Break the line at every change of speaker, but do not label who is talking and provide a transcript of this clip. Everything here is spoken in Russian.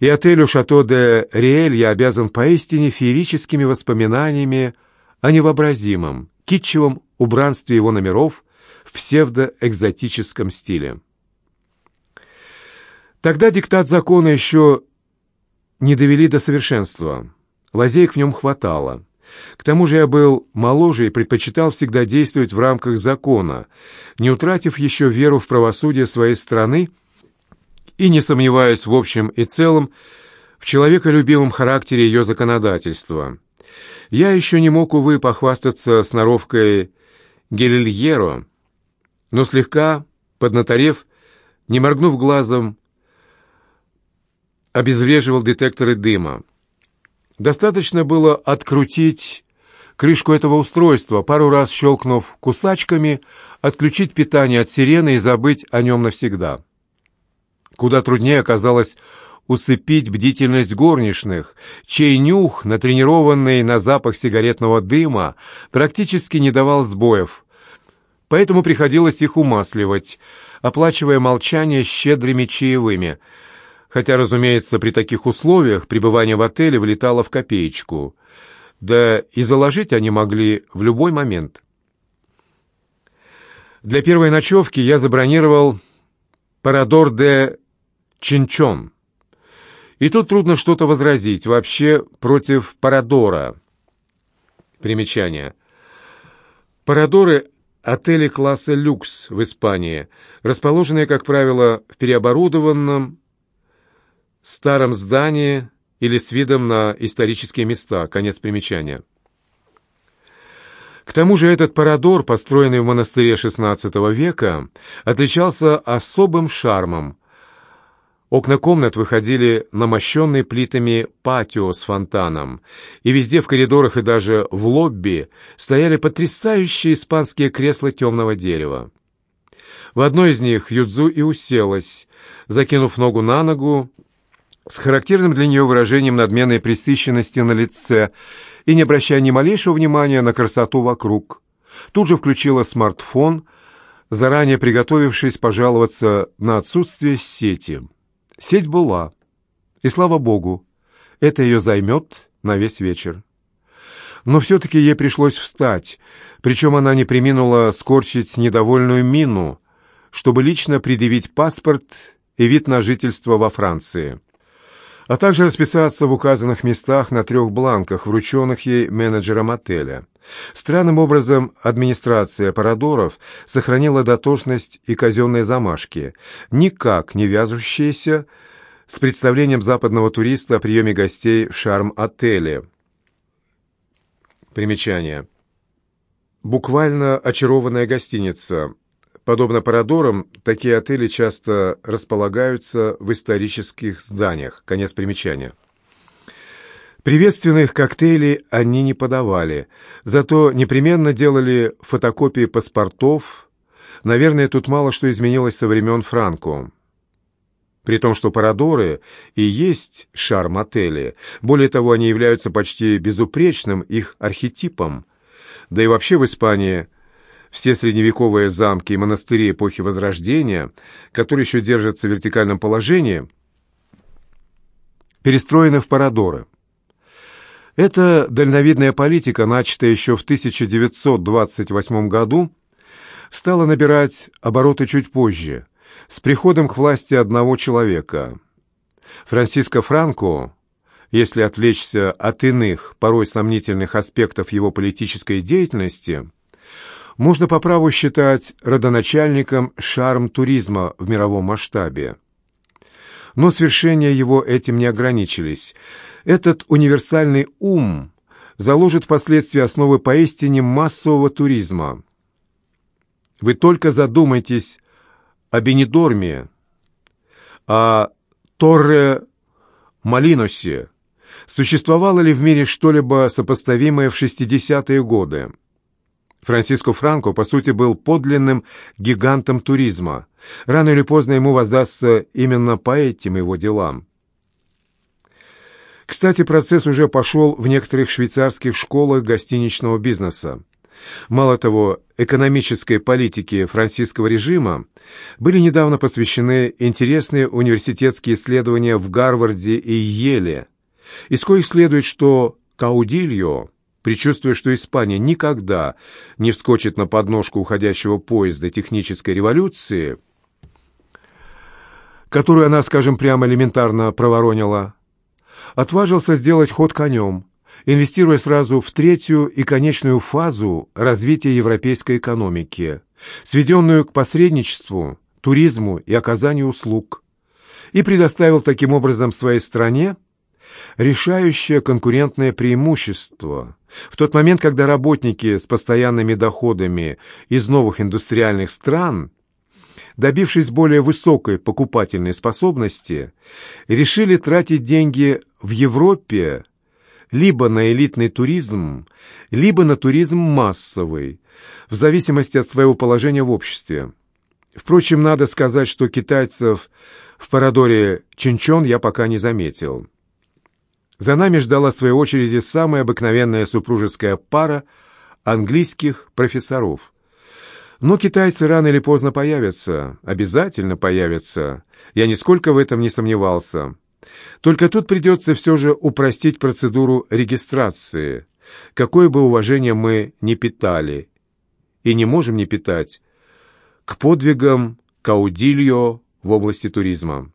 и отелю «Шато де Риэль» я обязан поистине феерическими воспоминаниями о невообразимом, китчевом убранстве его номеров в псевдоэкзотическом стиле. Тогда диктат закона еще не довели до совершенства. Лазеек в нем хватало. К тому же я был моложе и предпочитал всегда действовать в рамках закона, не утратив еще веру в правосудие своей страны и не сомневаясь в общем и целом в человеколюбивом характере ее законодательства. Я еще не мог, увы, похвастаться сноровкой Гелильеро, но слегка, поднаторев, не моргнув глазом, обезвреживал детекторы дыма. Достаточно было открутить крышку этого устройства, пару раз щелкнув кусачками, отключить питание от сирены и забыть о нем навсегда. Куда труднее оказалось усыпить бдительность горничных, чей нюх, натренированный на запах сигаретного дыма, практически не давал сбоев. Поэтому приходилось их умасливать, оплачивая молчание щедрыми чаевыми, хотя, разумеется, при таких условиях пребывание в отеле влетало в копеечку. Да и заложить они могли в любой момент. Для первой ночевки я забронировал «Парадор де Чинчон». И тут трудно что-то возразить вообще против Парадора. Примечание. Парадоры – отели класса люкс в Испании, расположенные, как правило, в переоборудованном старом здании или с видом на исторические места. Конец примечания. К тому же этот парадор, построенный в монастыре XVI века, отличался особым шармом – Окна комнат выходили на мощенный плитами патио с фонтаном, и везде в коридорах и даже в лобби стояли потрясающие испанские кресла темного дерева. В одно из них Юдзу и уселась, закинув ногу на ногу, с характерным для нее выражением надменной пресыщенности на лице и не обращая ни малейшего внимания на красоту вокруг. Тут же включила смартфон, заранее приготовившись пожаловаться на отсутствие сети. Сеть была, и слава богу, это ее займет на весь вечер. Но все-таки ей пришлось встать, причем она не приминула скорчить недовольную мину, чтобы лично предъявить паспорт и вид на жительство во Франции, а также расписаться в указанных местах на трех бланках, врученных ей менеджером отеля. Странным образом администрация Парадоров сохранила дотошность и казенные замашки, никак не вязущиеся с представлением западного туриста о приеме гостей в шарм-отеле. Примечание. Буквально очарованная гостиница. Подобно Парадорам, такие отели часто располагаются в исторических зданиях. Конец примечания. Приветственных коктейлей они не подавали, зато непременно делали фотокопии паспортов. Наверное, тут мало что изменилось со времен Франко. При том, что парадоры и есть шарм отели. Более того, они являются почти безупречным их архетипом. Да и вообще в Испании все средневековые замки и монастыри эпохи Возрождения, которые еще держатся в вертикальном положении, перестроены в парадоры. Эта дальновидная политика, начатая еще в 1928 году, стала набирать обороты чуть позже, с приходом к власти одного человека. Франциско Франко, если отвлечься от иных, порой сомнительных аспектов его политической деятельности, можно по праву считать родоначальником шарм-туризма в мировом масштабе. Но свершения его этим не ограничились – этот универсальный ум заложит впоследствии основы поистине массового туризма. Вы только задумайтесь о Бенедорме, о Торре Малиносе. Существовало ли в мире что-либо сопоставимое в 60-е годы? Франциско Франко, по сути, был подлинным гигантом туризма. Рано или поздно ему воздастся именно по этим его делам. Кстати, процесс уже пошел в некоторых швейцарских школах гостиничного бизнеса. Мало того, экономической политике франциского режима были недавно посвящены интересные университетские исследования в Гарварде и Йеле, из коих следует, что Каудильо, предчувствуя, что Испания никогда не вскочит на подножку уходящего поезда технической революции, которую она, скажем прямо, элементарно проворонила, отважился сделать ход конем, инвестируя сразу в третью и конечную фазу развития европейской экономики, сведенную к посредничеству, туризму и оказанию услуг, и предоставил таким образом своей стране решающее конкурентное преимущество в тот момент, когда работники с постоянными доходами из новых индустриальных стран, добившись более высокой покупательной способности, решили тратить деньги в Европе либо на элитный туризм, либо на туризм массовый, в зависимости от своего положения в обществе. Впрочем, надо сказать, что китайцев в Парадоре Чинчон я пока не заметил. За нами ждала в своей очереди самая обыкновенная супружеская пара английских профессоров. Но китайцы рано или поздно появятся, обязательно появятся. Я нисколько в этом не сомневался. Только тут придется все же упростить процедуру регистрации, какое бы уважение мы не питали и не можем не питать к подвигам Каудильо в области туризма.